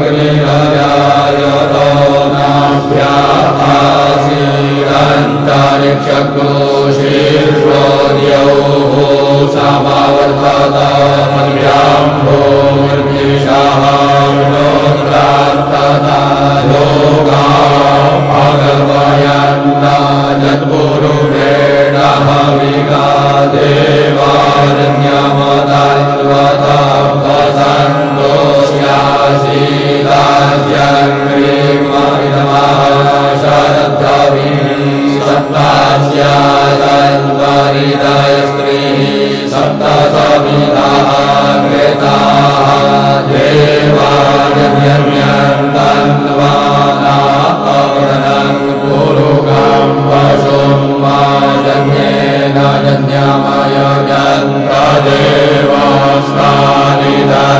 मुखादग्निरजायत नाभ्या आसीरन्तरिक्षकोशीर्षोद्यौः समावर्तत मद्भ्याम्भो मृद्विषाः विनोद्रान्तता योगा भगवयन्ना यद्गुरुवेणः सन्वरिदय स्त्रीः सप्तसमिताः कृताः पुरुगं पशुं वा जन्येन जन्यमयजन्त्रदेवस्तानि धर्माणि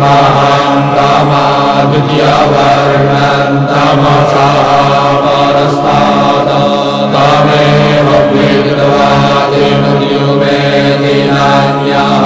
महान्तमाद्वितीयवर्णन्तमसा परस्तात् तमेव वेदवादिमुद्युमेति नान्यः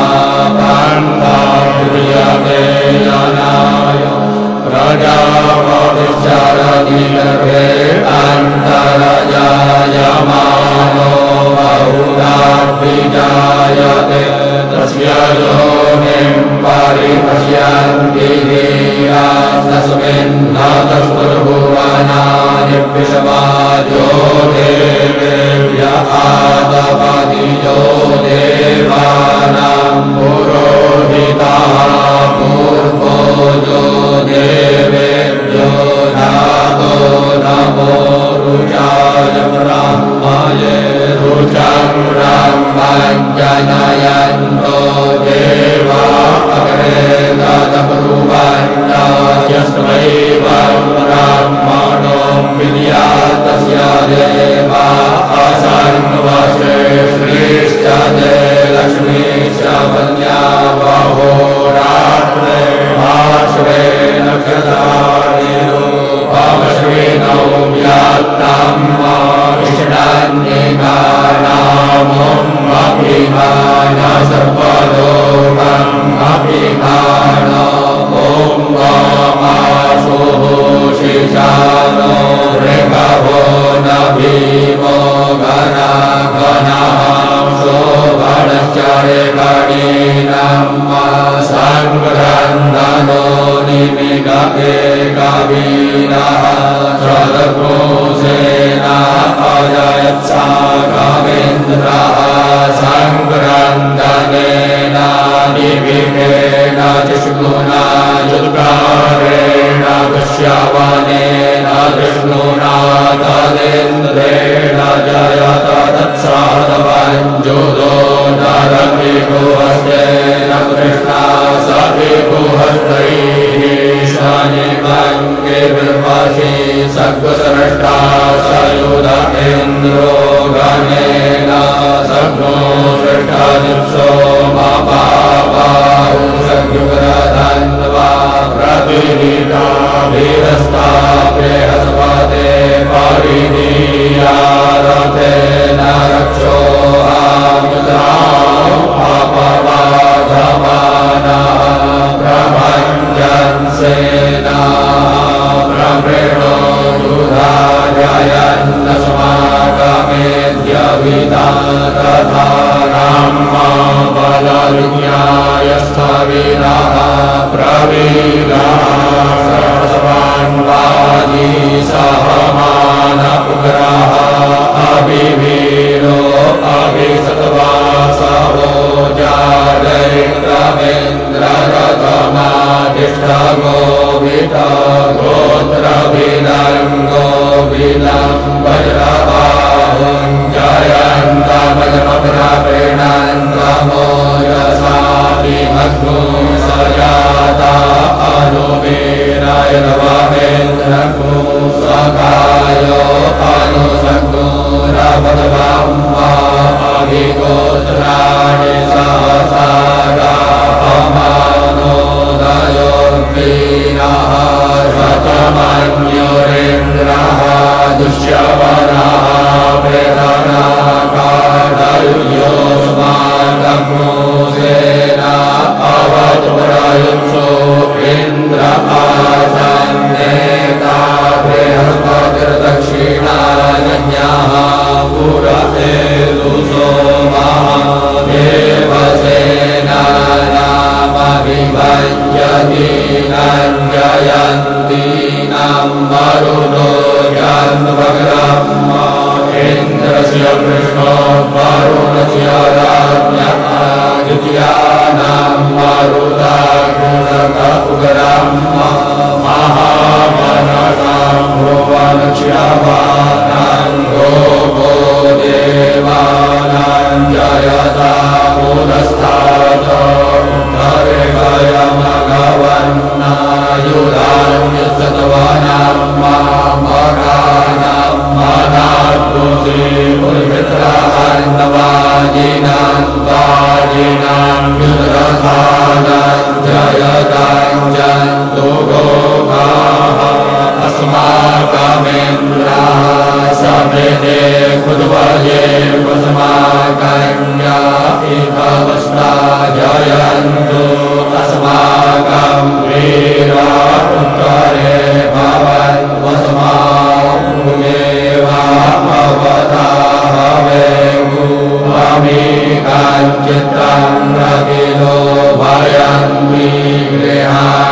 प्रवृणो दुधाजयन्न समागमेद्यविदा तथा राम्मा बलविज्ञायस्थविरः प्रवीराः सर्वस्वान्वादी सहमानपुग्रः अभिवीरो अभिसत्वासहो जादैन्द्रवेन्द्ररथमाधिष्ठगोवित गोत्रभिदङ्गो विदं वज्रबाहुञ्जयन्तमजमग्रपेणन्तमो यसाभिमग्नो सजाता अनुवीराय नवमेन्द्रगो सखायो अनुसङ्गो रवद्वाम्मा अभिगोत्राणि स्वज्ञोरेन्द्रः दुश्यपदा प्रस्माको सेना अवसो इन्द्रमे ता बृहपद्रदक्षिणाः पुरसो मा भेपसे ज्य एनाञ्जयान्वन्द्रस्य कृष्ण पारुतस्य राज्ञा ऋत्यां मारुता गुणरामहान् भो गो देवा जयदा पुरस्ता भगवर्णायुराज्य समानां महामाकानां माता तु श्रीपुरुवाजिनाजिनां कृन्तो سب جیسا کتا جسم کم پتا گراہ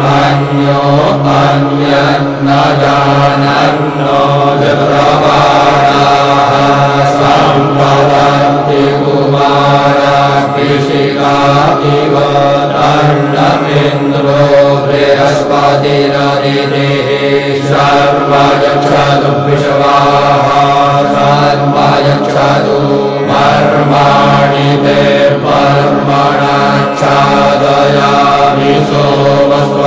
न्यो मन्यन्न जानाः सार्पन्ति पुराशिका दिवानन्द्रो इव दिने बृहस्पतिरदिदेः सर्वयक्षतु विश्वाः सर्वयक्षतु यच्छातु पर्माणि दे पक्षादया विश्व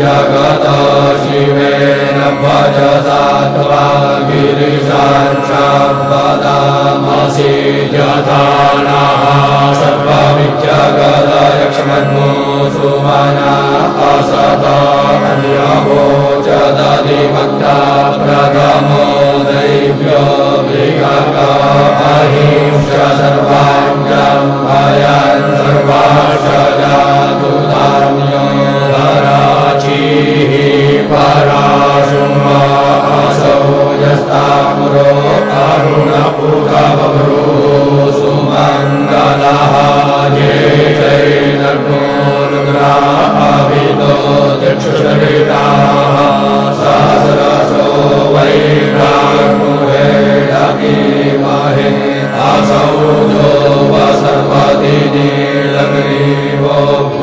जगदशिवे शिवेन भजदात्वा गिरीशामसि जाना सद्वा जगदक्ष्मणो सुमना असतान्यभो न्यवोच दधिपदा प्रथमो दैव्यो विगतमहिंष सर्वाङ्गं भयान् स ्यराची पराशुमासौ जस्ता पुरो अरुणुमङ्गला जैलोन्द्रा पवितो सहस्रसो वै राहे दीमहे असौ जो वसदिने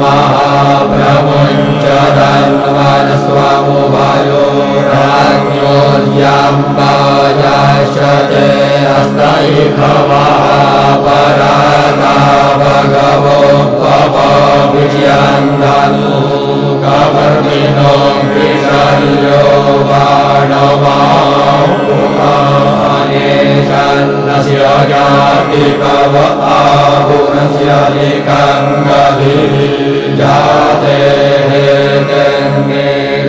महाप्रमुञ्च धन्वनस्वामो वायो राज्ञोऽर्याम्बायाशते हस्तैखवः पराता भगवो पपविजयन्दनु कवर्णिनो विशल्यो बाणवानेशन्नस्य जाति कव आहुनस्य हेते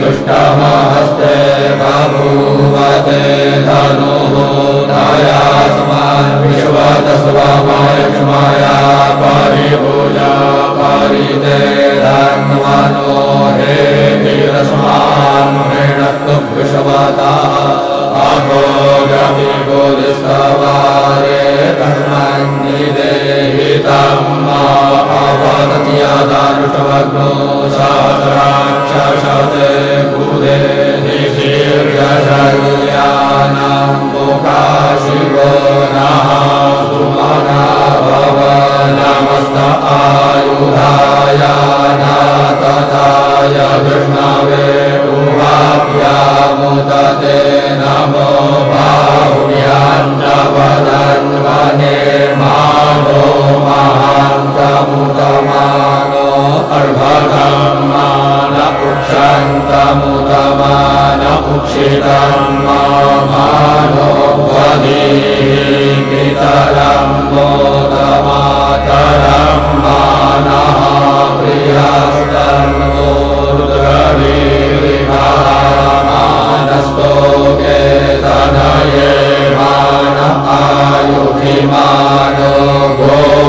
दुष्टमहस्ते बभूवते धनुः दयास्मान् विश्वतस्वमाय क्षमाया परिभुजा परिते धन्वनो हे वीरस्मान् मृणक्तु गमि बोधिस्तवारे तस्मन्निदेहितं मा अवदत्यदानुष्टवग्नो सहस्राक्षशते कुदे शीर्षशल्यानां मुखाशिवो नः सुमना भव नमस्त आयुधाय नातताय विष्णवे उभाभ्यामुदते नमो बाहुभ्यान्तवदन्वने मानो मान उक्षन्तमुदमान उक्षितं मानो वधीः पितरं मोदमातरं मानः प्रियस्तन्वो रुद्रवीरिमानस्तो केतनये मान आयुधिमानो गोपुमानो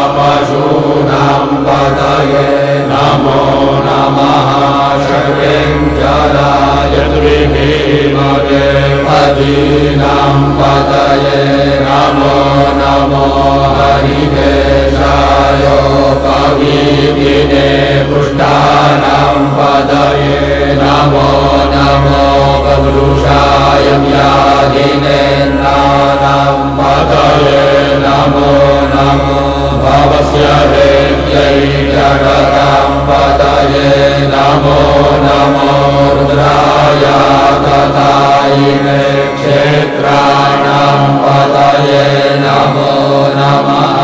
पशूनां पतये नमो नमः। षड्वेञ्जलाय द्विभीमगे पदीनां पतये नमो नमो हरिकेशाय पवीविने पुष्टानां पदये नमो नमो बभृषाय व्याधिनेन्द्राणां पदये नमो नमो पदये नमो नमो रुद्राय तथायिने क्षेत्राणां पदये नमो नमः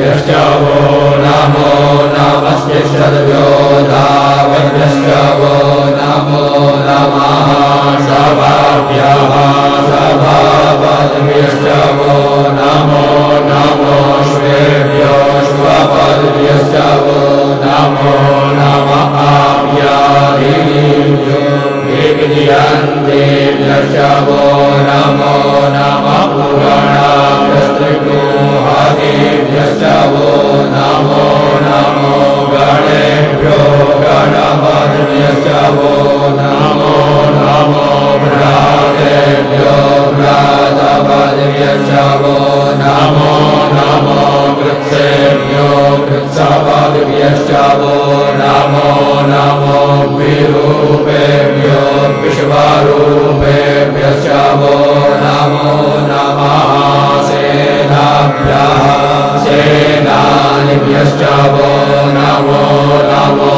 आसीनेभ्यश्च वो नमो नमस्तिष्ठद्भ्यो धावद्भ्यश्च वो नमो नमः सभाभ्यः सभापद्भ्यश्च वो नमो नमो श्वेभ्यो स्वपद्भ्यश्च वो नमो नमः वो नमो नमः वो नमो नमो गणेभ्यो गणपद्भ्यश्च वो नमो नमो भ्रातेभ्यो भ्रातपद्भ्यश्च वो नमो नमो कृत्सेभ्यो कृत्सपद्भ्यश्च वो नमो नमो विरूपेभ्यो विश्वरूपेभ्यश्च वो नमो नमः सेनाभ्यः सेनानिभ्यश्च वो नमो नमो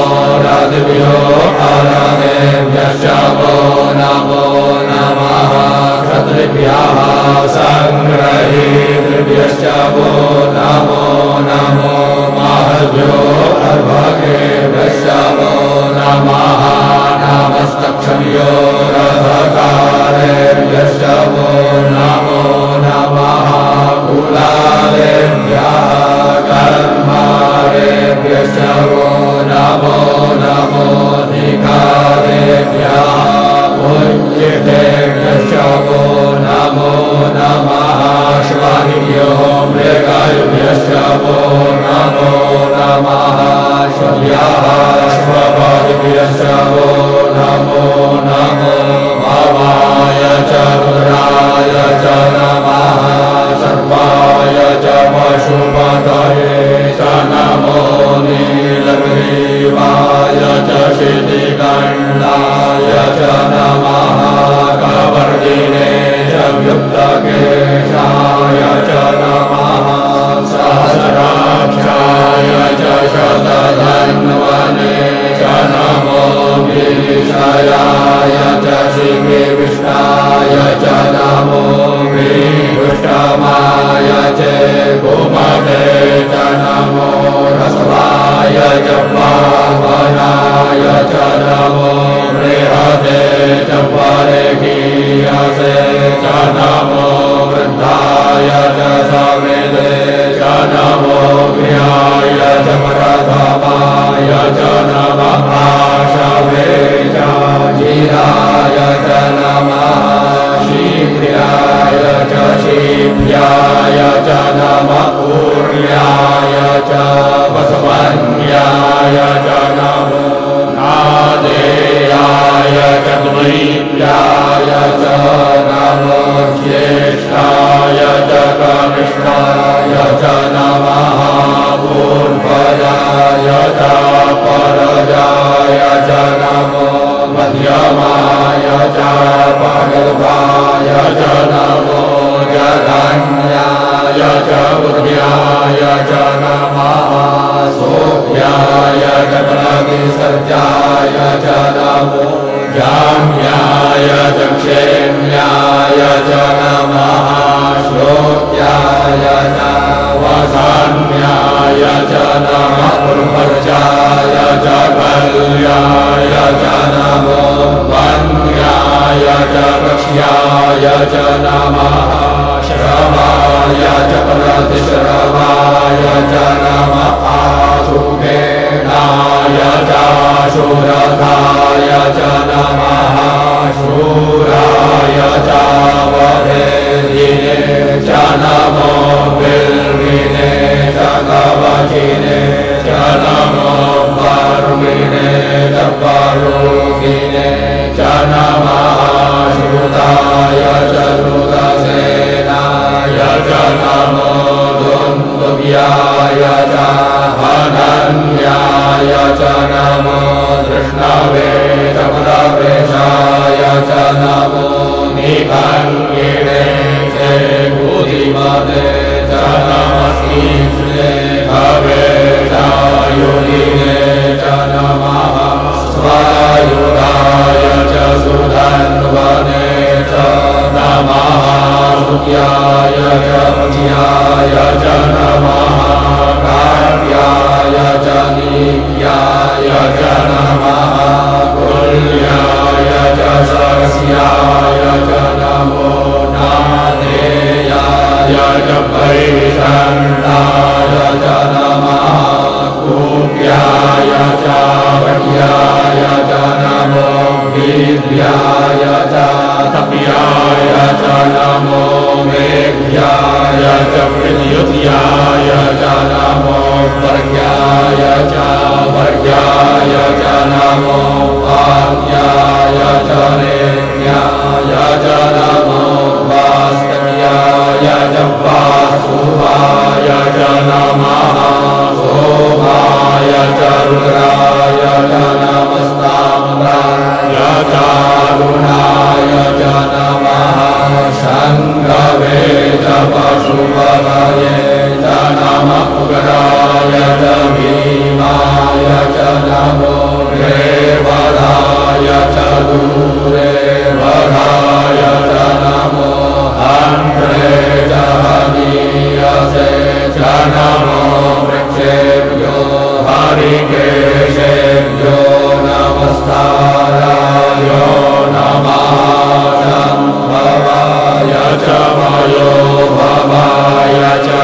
रथभ्यो अरथेभ्यश्च वो नमो नमः क्षत्रिभ्यः सङ्ग्रहीतृभ्यश्च वो नमो नमो महभ्यो अर्भगेभ्यश्च वो नमः नमस्तक्षभ्यो रथकारेभ्यश्च वो नमो नमः कुलालेभ्यः कर्मारेभ्यश्च वो नमो नमो वो नमो नमः मृगायुभ्यश्च वो नमो नमः स्वपदिभ्यश्च वो नमो नमो भवाय च रुद्राय च नमः सर्वाय च पशुपतये च नमो च शितिकण्डाय च नमः कवर्दिने च व्युक्तकेशाय च नमः सहस्राक्षाय च शतधन्वने च नमो विषयाय च शिविष्टाय च नमो च कुमटे च नमो रसवाय च पावनाय च नमो बृहते च परिकीयसे च नमो वृद्धाय च समेदे च नमो ज्ञाय च प्रथमाय च नमः आशवे च जीराय च नमः शीघ्राय च शीभ्याय च नमः पूर्याय च वसवन्याय च नमो द्वैप्याय च नमो ज्येष्ठाय च कनिष्ठाय च नमः पूर्वजाय च परजाय च नमो मध्यमाय च पगल्भाय च नमो जगन्याय च बुद्ध्याय च नमः सोभ्याय प्रतिसर्जाय च नमो जाम्याय च क्षेम्याय च नमः श्लोक्याय च वसाम्याय च नमः पूर्वजाय च कल्याय च नमो वन्याय च कक्ष्याय च नमः श्रवाय च प्रतिश्रवाय च नमः य च रथाय च नमः शुराय चम हे च नमो चवचिने च कवचिने च नमो पर्विणे च परोगिने च नमः श्रुताय च श्रुतसेनाय च नमो द्वन्द्व्याय च हनन्य नमो दृष्णावे च पदवेशाय च नमो निकङ्गिणे च भूतिमते च नमस्तीक्षे भवे चायुधिने च नमः स्वायुधाय च सुधन्वने च नमः सुत्याय च पच्याय च नमः परिसन्ताय च नमः कूप्याय च वड्याय च नमो वीर्याय च तप्याय च नमो मेघ्याय च प्रद्युत्याय च नमो वर्ग्याय च वर्ग्याय च नमो भाग्याय च रेण्याय च नमो वास्तव्याय च वासुवाय च नमः सोमाय च रुद्राय च नमस्ताम्राय च गुणाय च नमः शङ्गवे च नम च भीमाय च नमो रेवदाय च दूरे वधाय च नमो हन्त्रे च हनीयसे च नमो वृक्षेभ्यो हरिकेशेभ्यो नमस्ताराय नमः शम्भवाय च वयो भवाय च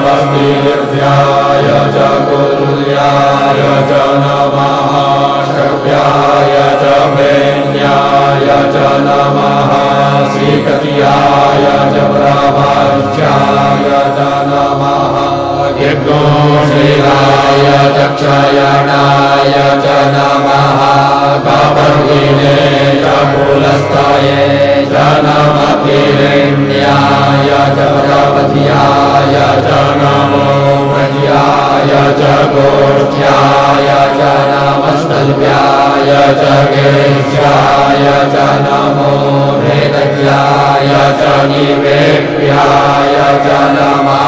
नमः शङ्कराय च मस्कराय च नमः शिवाय च शिवकराय च नमः वार्जाय च वार्जाय च नमः प्रतरणाय चोत्तरणाय च नमस्तीर्थ्याय च कुल्याय च नमः श्रव्याय च वेण्याय च नमः श्रीकतियाय च प्रभाष्याय च नमः यज्ञोशीलाय च क्षयणाय च नमः कपर्गिणे च कुलस्थये च नमतिरण्याय च प्रपथ्याय च नमो व्रज्याय च गोष्ठ्याय च नमस्तल्प्याय च गेष्याय च नमो भेदज्ञाय च निवेप्याय च नमः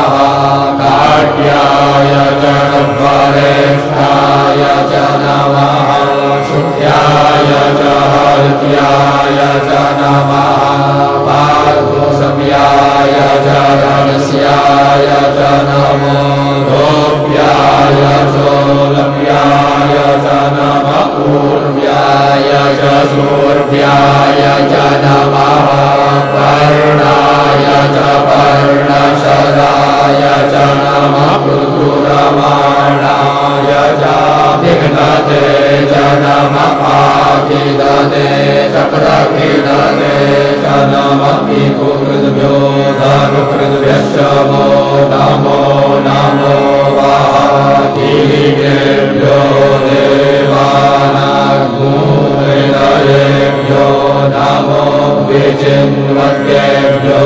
काट्याय च वरेष्ठाय च नमः शुद्ध्याय च हर्त्याय च नमः पार्गोसम्याय च रणस्याय च नमो गोप्याय चोलप्याय च नमः ऊर्व्याय च सूर्व्याय च नमः पर्णाय च पर्णशराय च नमः पृथुरमाणाय च विघ्नते च नमः आखिदते च प्रखिदते च नमः विकुकृद्भ्यो धनुकृद्भ्यश्च वो नमो नमो वातिभ्यो देवानाग्मुहृदयेभ्यो नमो विचिन्वकेभ्यो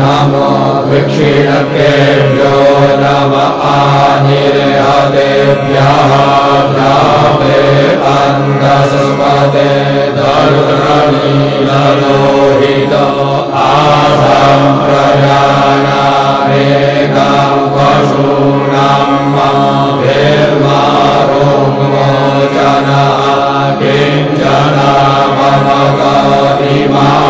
नमो विक्षिणकेभ्यो नम आनिर्हतेभ्यः द्रावे अन्धसस्पते दरुद्रनीलोहित आसं प्रजानामेकं पशूनां भेर्मारोग्मोचना किञ्चन मम गरिमारुद्राय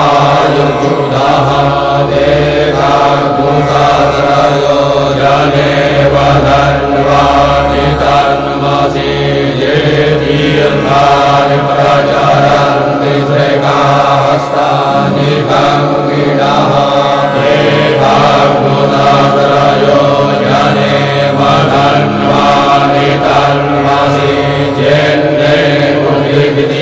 आयुर्जुदः ते काकुसहस्रयो जने तन्मसि प्रचरन्ति श्रेकास्तानि कङ्गिणः ते काकुसहस्रयो जने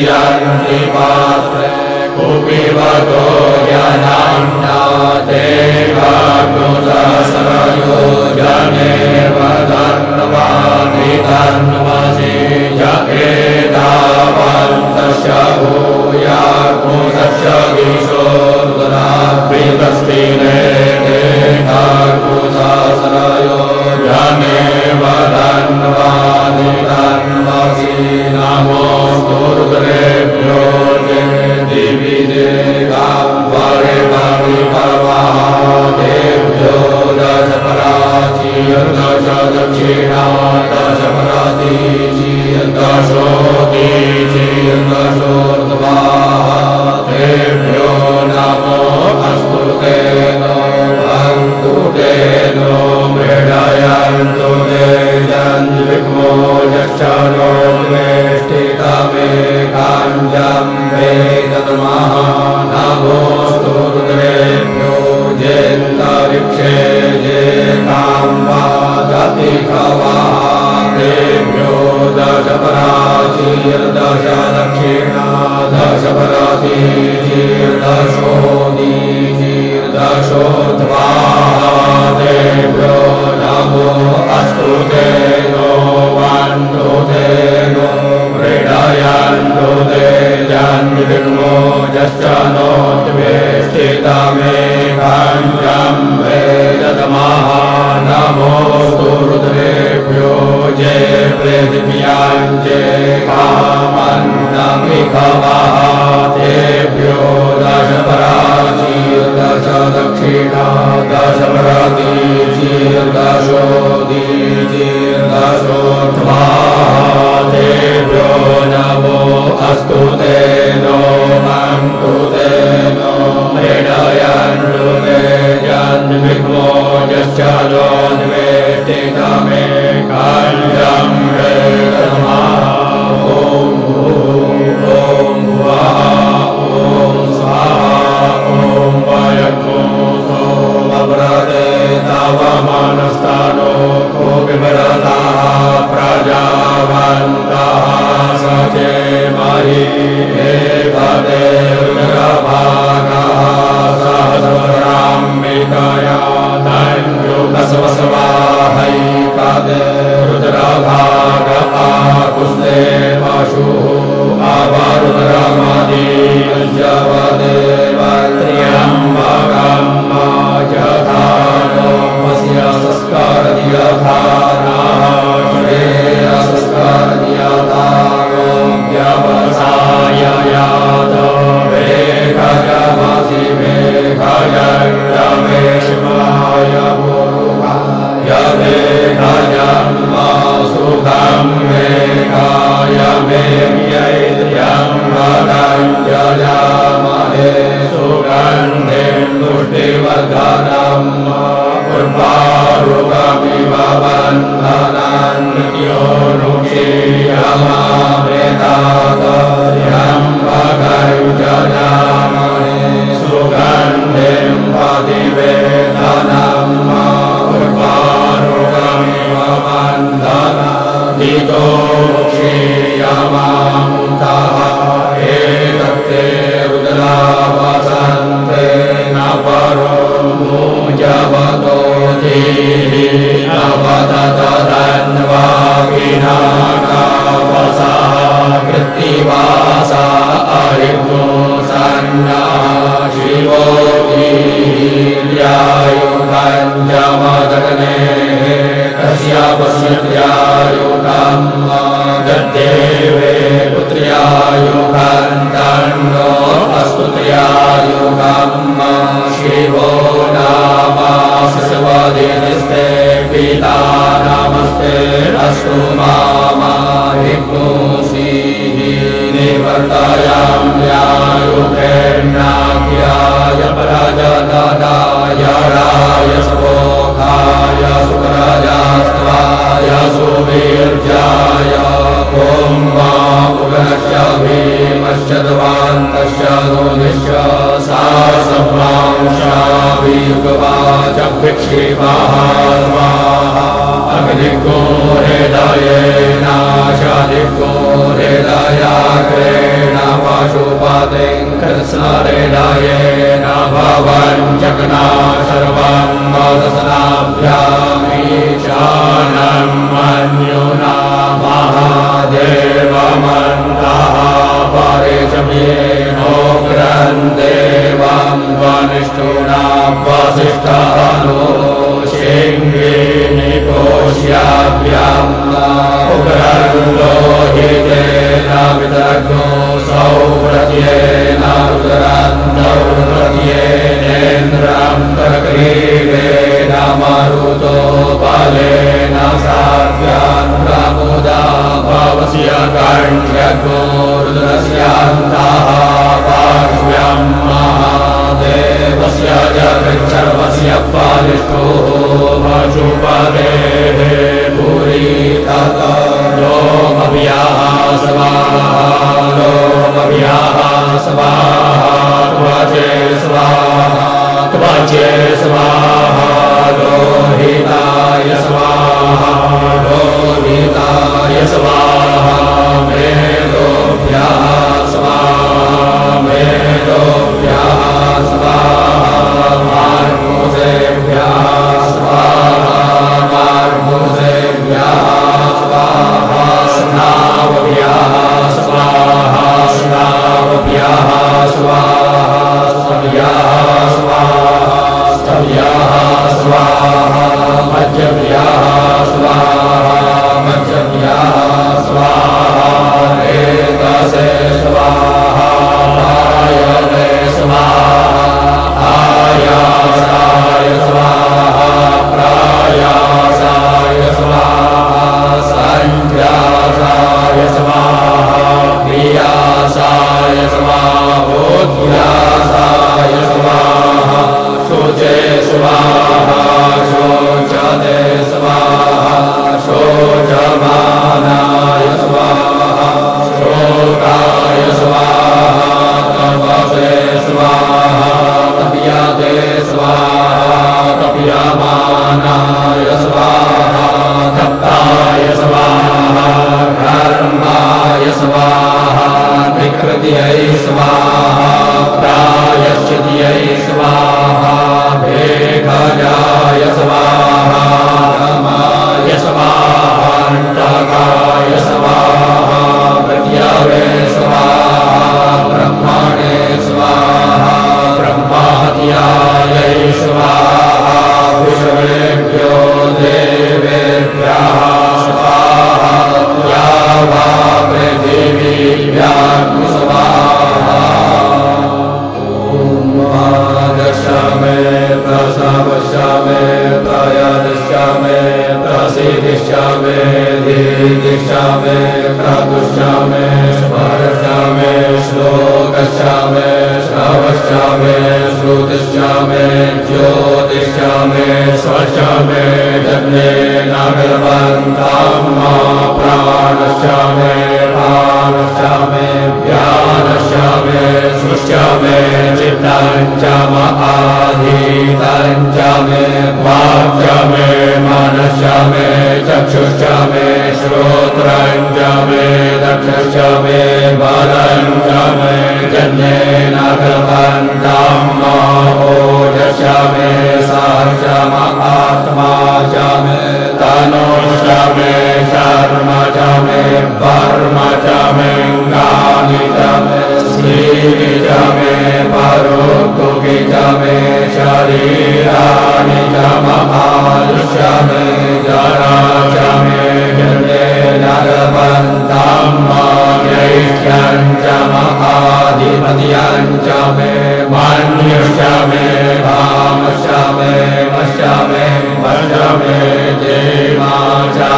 कुलिविद्यन्ति पात्रे कुपिवतो जनान्ना ते काकुसहस्रयो जने तन्मसि जकेतावन्तश्च भूयाकुसश्च गीशोरुदराभ्रितस्तिने ते दश पराचीय दश दश पराचीय दशोदीचीय दशोर्ध्वा तेभ्यो नमो अस्तु ते नो बन्धु ते नो मृडयन्तु ते जन्विग्मो यश्च नो देव्यो दशपराचीर्दशदक्षिणा दक्षिणा दशपराची चीर्दशोर्दशो त्वा तेभ्यो नमो अस्तु ते गोपाण्डयान् रोदे जान्द्रो यश्च नो त्वे स्थिता मे काञ्चाम्बे न तमोऽस्तु रुद्रे जे पृथिव्याञ्जे कामन्नमिखवातेभ्यो दश पराचीर्दश दक्षिणा दश प्रतीचीर्दशो दीचीर्दशोत्वातेभ्यो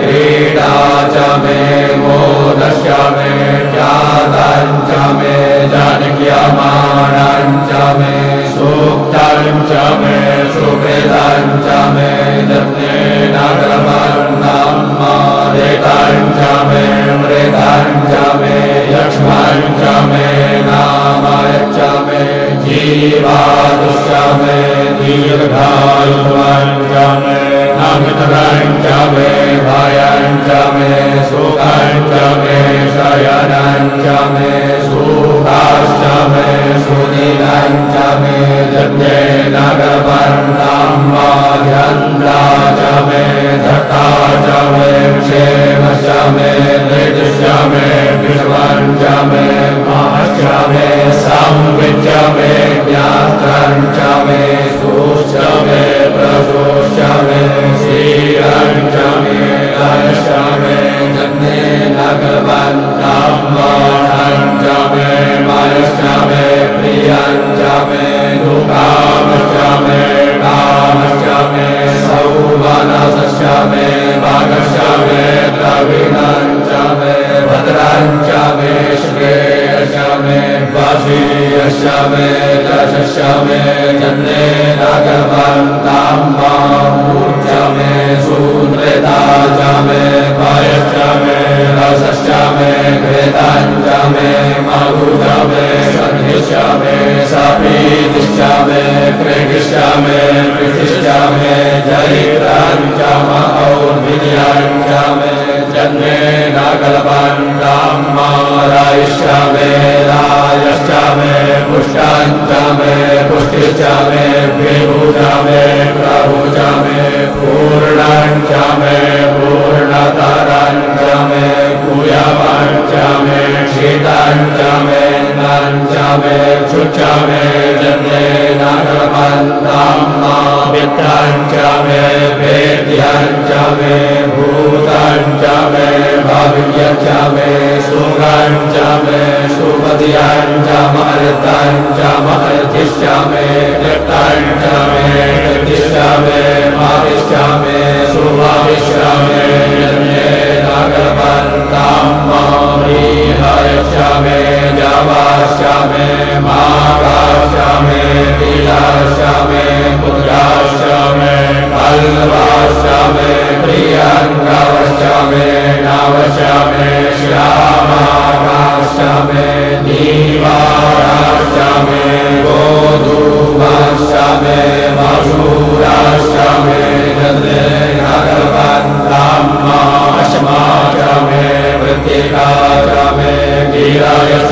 मे प्रतिमा च मे परिमा च मे द्राघिमा च मे वृद्धं च मे वृद्धिश्च मे जन्येन कृपन्तं सत्यं च मे श्रद्धा च मे जगच्च मे धनं च मे विश्वं च मे महश्च मे क्रीडा च मे मोदश्च मे जातं च मे जनक्यमाणं च मे सूक्तं च मे सुकृतं च मे जन्येन कृपन्तं मृतं च मे मृतं च मे यक्ष्मं च मे नामय च मे जीवादुश्च मे दीर्घायुवं च मे नमितरं च मे भयं च मे सुखं च मे शयनं च मे सुखाश्च मे सुदिनं च मे जन्येन कृपन्तं माध्यन्ता च मे धता च मे क्षेमश्च मे धृतिश्च मे विश्वं च मे महश्च मे संविच्च मे ज्ञात्रं च मे सुश्च मे प्रसुश्च मे श्रीरं च मे लयश्च मे जन्येन कृपन्तं माणं च मे मयश्च मे प्रियं च मे दुःखामश्च मे कामश्च मे सौवनसश्च मे भागश्च मे द्रविणं च मे भद्रं च मे श्रेयश्च मे वशीयश्च मे दशश्च मे जन्येन कृपन्तं मामूर्च मे सूत्रता च मे भयश्च मे रसश्च मे घृतं च मे मधु च मे सन्धिश्च मे सपीतिश्च मे कृतिश्च मे कृतिश्च मे जयित्रं च मौर्भिर्यं च मे जन्मेन कल्पन्तं मारायश्च मे रायश्च मे पुष्टं च मे पुष्टिश्च मे विभुज मे प्रभुज मे पूर्णं च मे पूर्णतरं च मे कुयवं च मे शीतं च मे नं च मे शुच मे जन्येन कृपन्तं मा वित्तं मे वेद्यं च मे भूतं च मे भव्यं च मे सुखं च मे सुपद्यं च मर्तं च मर्तिश्च मे कृतं च मे कृतिश्च मे माविश्च मे सुभाविश्च मे जन्येन मारीहयश्च मे जवाश्च मे मागाश्च मे लीलाश्च मे पुत्राश्च मे कल्वाश्च मे प्रियङ्गवश्च मे वृत्तिका च मे गिरायश्च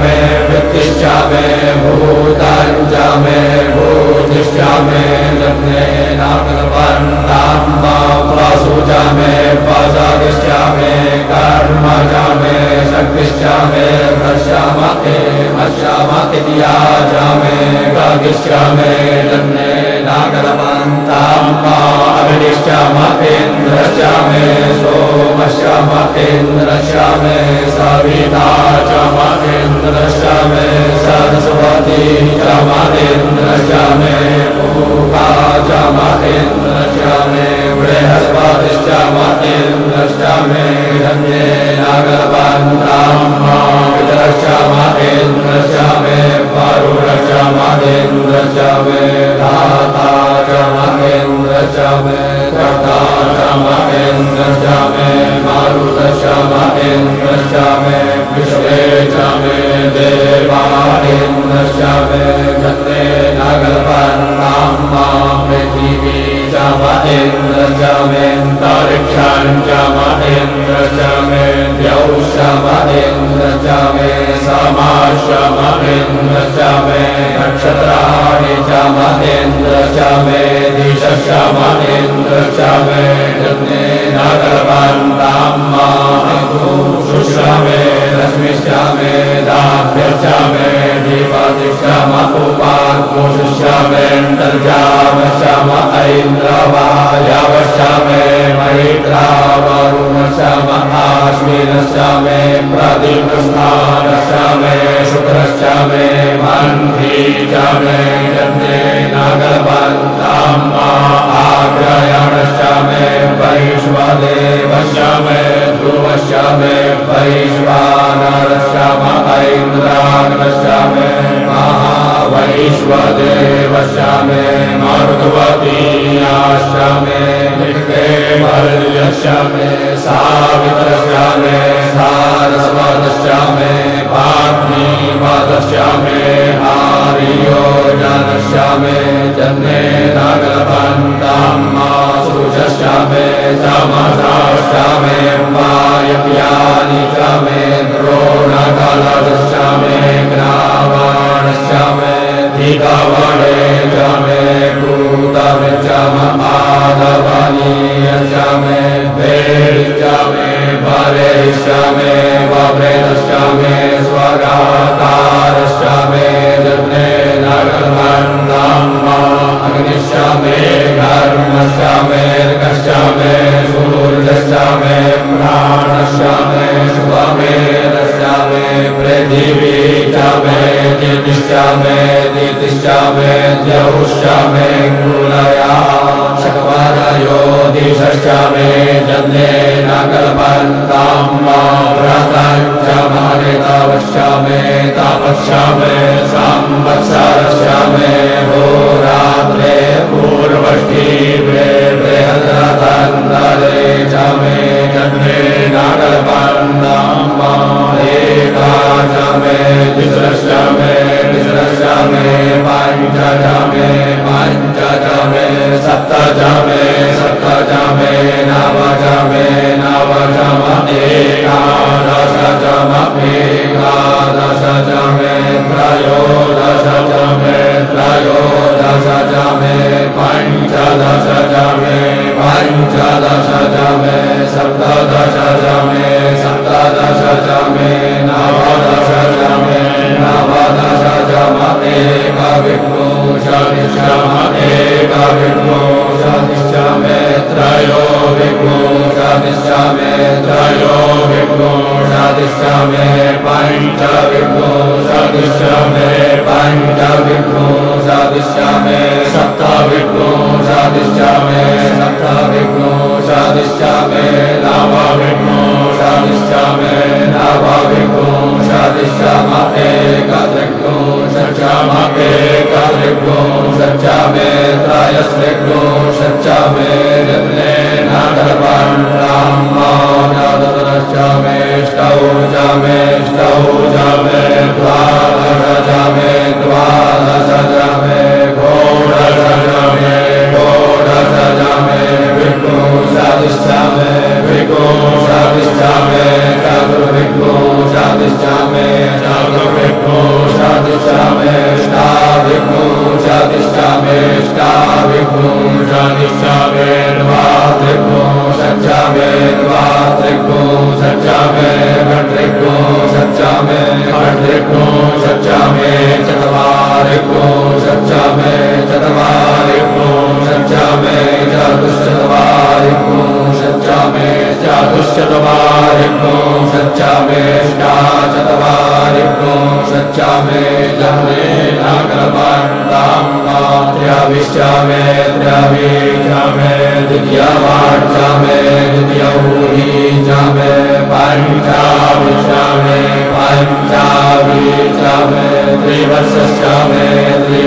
मे नगल्पन्ताम्माग्निश्च म भूताञ्च मे भूतिश्च मे जन्मे नागवन्ताम्बा वासुच मे वसतिश्च मे कर्म च मे शक्तिश्च मे मश्याम इतिया च मे गागिश्च मे जन्मे नागवन्ताम्बा अग्निश्च म इन्द्रश्च मे सोमश्च म इन्द्रश्च मे सविता च म इन्द्रश्च मे सरस्वती च म इन्द्रश्च मे मूका च म इन्द्रश्च मे बृहस्पतिश्च म इन्द्रश्च मे धन्ये नागवन्ताम्बा पितरश्च म इन्द्रश्च मे वरुणश्च म इन्द्रश्च मे धाता च म इन्द्रश्च मे कर्ता च म इन्द्रश्च मे मारुतश्च म इन्द्रश्च मे विश्वे च पृथिवी च म इन्द्रश्च मे अन्तरिक्षं च म इन्द्रश्च मे द्यौश्च म इन्द्रश्च मे समाश्च म इन्द्रश्च मे नक्षत्राणि च म इन्द्रश्च मे दिशश्च म इन्द्रश्च मे जन्मे शुश्च मे रश्मिश्च मे दाभ्यश्च मे दीपतिश्च म उपाकोशश्च मे तर्जामश्च म ऐन्द्रवायवश्च मे मैत्रावरुणश्च म आश्विनश्च मे प्रदीपस्थानश्च मे शुक्रश्च मे मन्त्री च मे जन्मे नगरवन्ताम्मा आग्रयणश्च मे वैश्वदेवश्च मे ध्रुवश्च मे वैश्वानरश्च म ऐन्द्राग्नश्च मे महावैश्वदेवश्च मे मरुद्वतीयाश्च मे निष्केवल्यश्च मे सावित्रश्च मे सारस्वतश्च मे पाग्निपदश्च मे आर्योजनश्च मे जन्मे नगरवन्ताम्मा सुषश्च मे समसाश्च मे वायव्यानि च मे द्रोणकलशश्च मे ग्रावाणश्च मे धिकवणे च मे भूतमे च म आदवनीयश्च मे भेश्च मे भरेश्च मे वभ्रेदश्च मे स्वगाकारश्च मे जन्मे नगरवन्दाम्मा अग्निश्च मे घर्मश्च मे र्गश्च मे सूर्यश्च मे प्राणश्च मे शुभमेधश्च मे पृथिवी च मे दितिश्च मे दितिश्च मे द्यौश्च मे कुलया शकवरयो दिशश्च मे जन्ये नगरवन्ताम्मा व्रतञ्च महितवश्च मे तपश्च मे संवत्सरश्च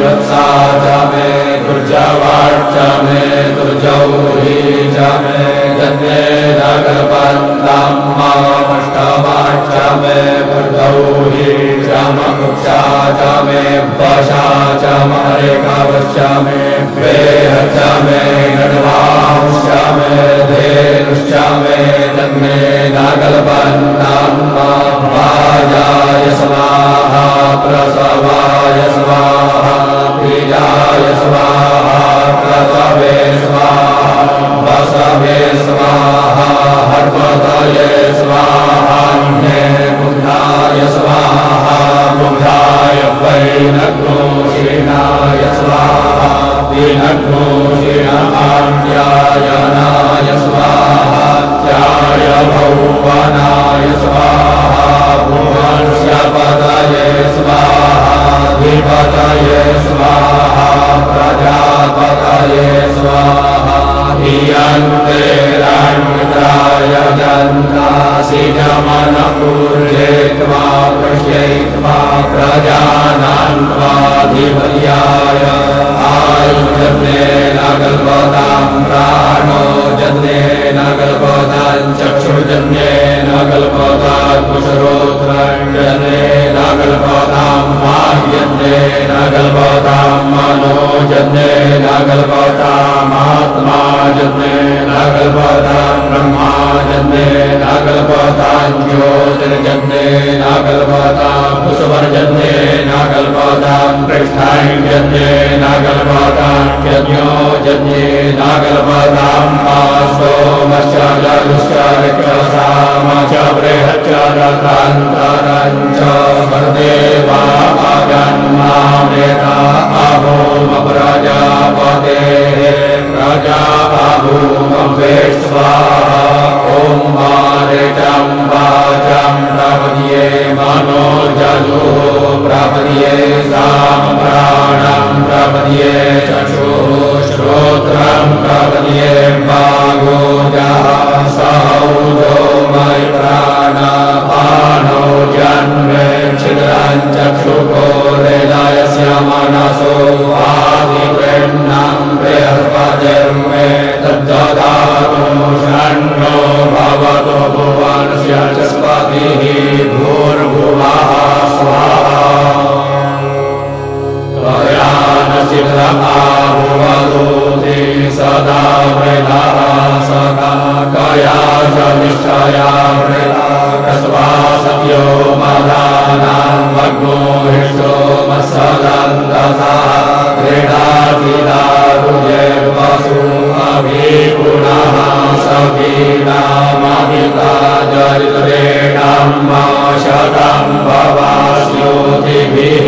جلسا جامع گرجا واٹ جامع گرجا جامع۔ त्रिवत्साचामे दुर्जवाचामे दुर्जौहीचामे जन्मे नागरपाण्डाम्बाष्टवाचामे बुद्धौहीचामकुक्षाचामे वशाचामरेकावश्चामे वेहचामे गणवांश्चामे धेनुश्चामे जन्मे नागलपन्नाम्मा वाजाय स्वाहा प्रसवाय स्वाहा प्रियाय स्वाहा प्रतवे स्वाहा वसवे स्वाहा हर्मदये स्वाहान्ये बुद्धाय स्वाहा बुद्धाय वैनघोषिणाय स्वाहा विनघोषिणान्यायनाय स्वाहात्याय भौवनाय स्वाहा भुवंस्यपदये स्वाहा धिपतये स्वाहा स्वाहा हियन्ते रण्यताय जन्तासि जमनपूर्येत्वा पश्यैत्वा प्रजानान् त्वाधिपर्याय आयुजन्ये नगल्पदां प्राणो जन्ये नगल्पदां चक्षुर्जन्ये नगल्पदां कुशरोत्रण्यने नगल्पदां माह्यन्ये नगल्पदां मनोजन्ये नगल्पदामात्मा जन्ये नगल्पदां ब्रह्मा जन्ये नगल्पदां ज्योतिर्जन्ये नगल्पदां कुसुवर्जन्ये नगल्पदां पृष्ठाञ्जन्ये नागलपादान्यो जन्ये नागलपादां पास्तोमश्च जलुश्च विक्रसामच बृहच्च रतान्तरञ्च सर्देवागन्मामेता अभूम प्रजापतेः प्रजा अभूम स्वाहा ॐ वारिचं वाचं प्रपद्ये मनोजलो प्रपद्ये साम प्राणं प्रपद्ये चक्षुः मयि प्राणपाणो जन्मे चक्षुको हृदयस्य मनसो आदिवृन्नं बृहस्पतिर्मे तद्ददातु षण्णो भवतु भुवनस्य च स्पतिः भूर्भुवः स्वाहा। त्वयानसिद्धाभुवदोति सदा मृदः सदा कया च निष्ठया मृदा कस्वा सत्यो मदानां भग्नो हिष्टो मत्सदन्तसा क्रीडातिदारुजे वसु अभिगुणः सखीनामभिता जरित्रेणां शतं भवास्योतिभिः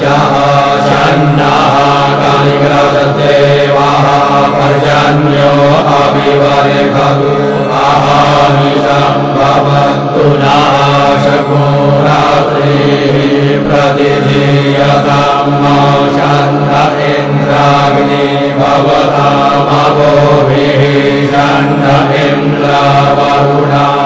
जाः कालि देवाः पर्जन्यो खलु भवतु। नाशो रात्रिः प्रतिधीयतां मा भवता मोभिः शण्ड इन्द्रा इन्द्रवरुणा।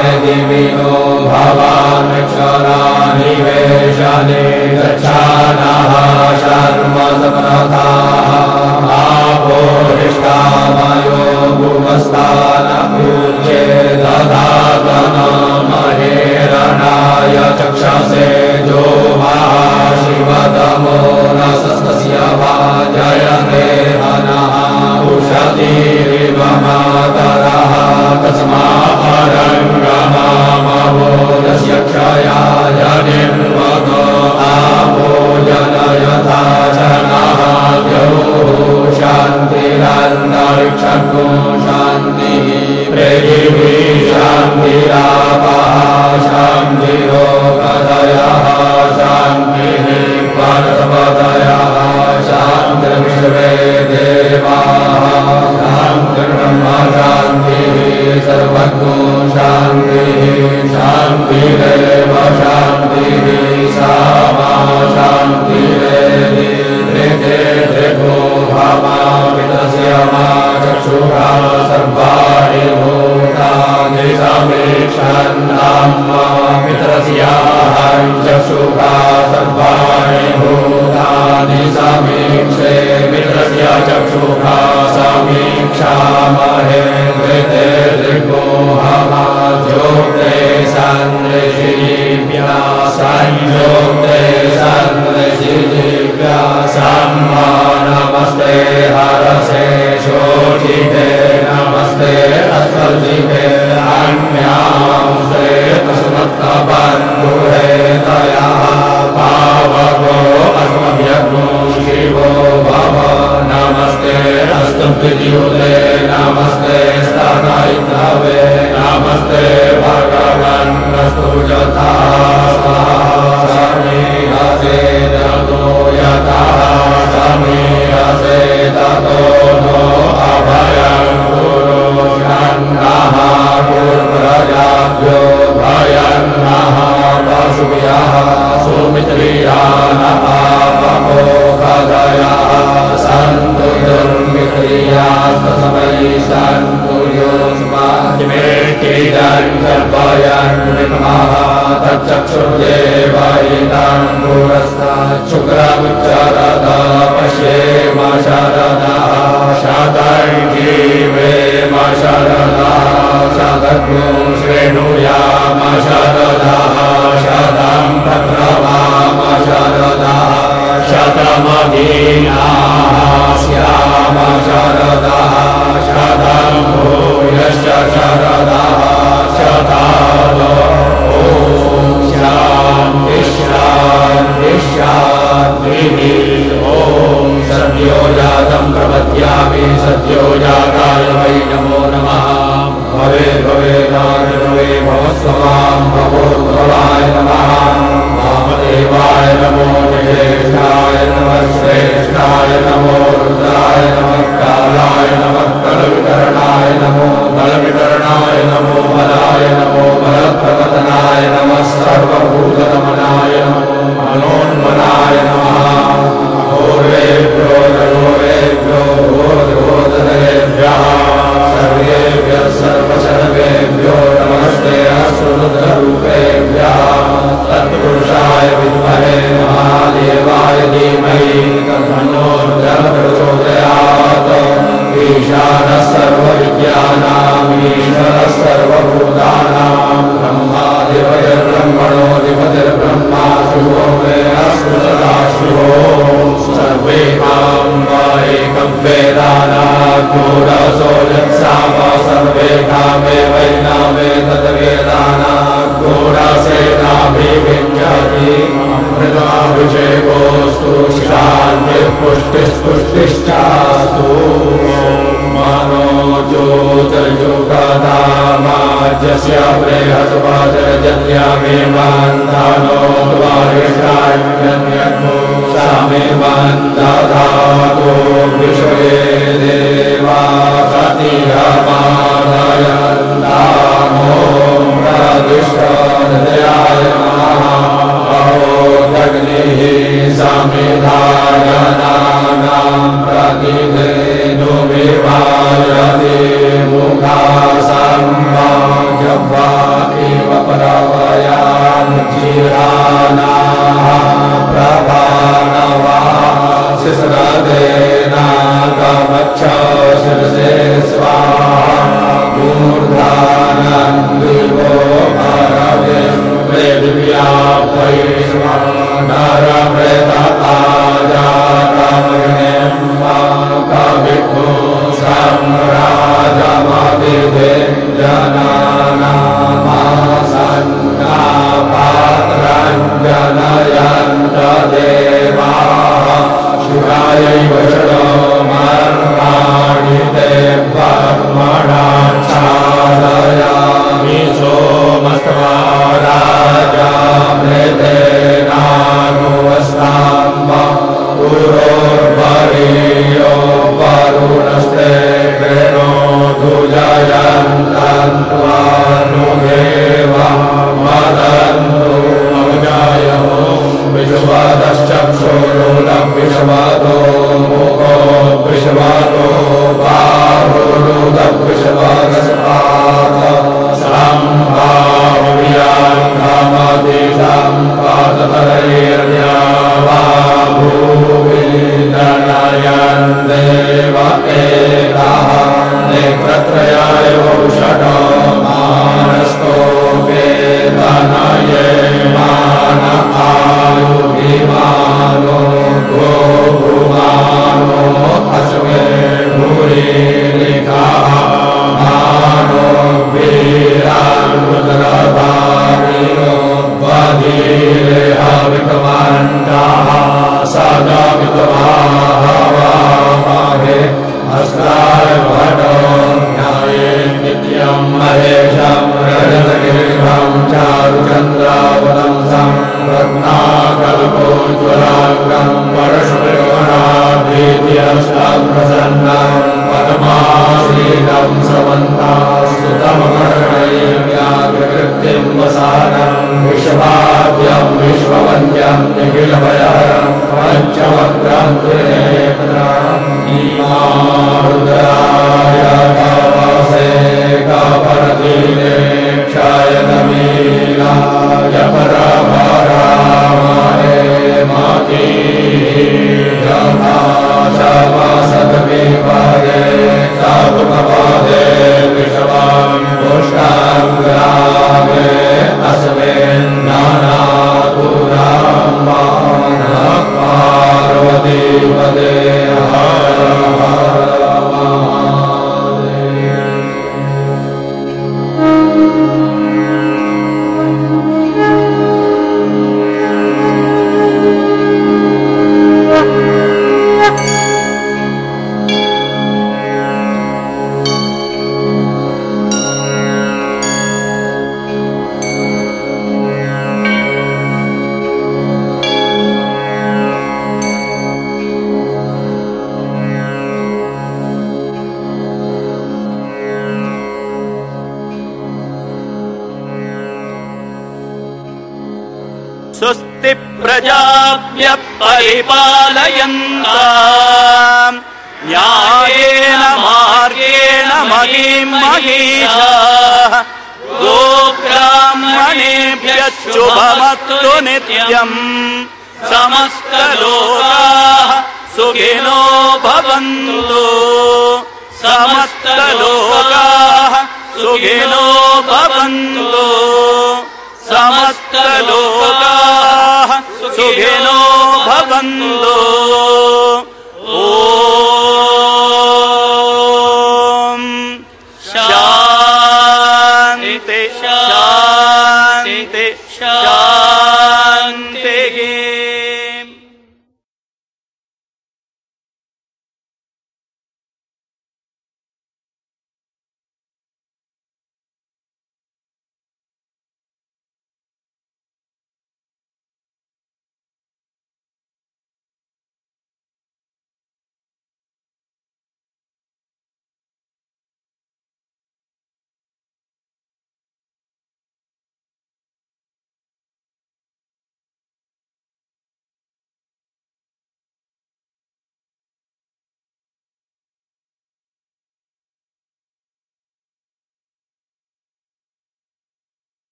दिविनो भवान् क्षणानि वैशाले रक्षा नो दृष्टामयो गुमस्थान पूजे लधा तमहेरणाय चक्षसे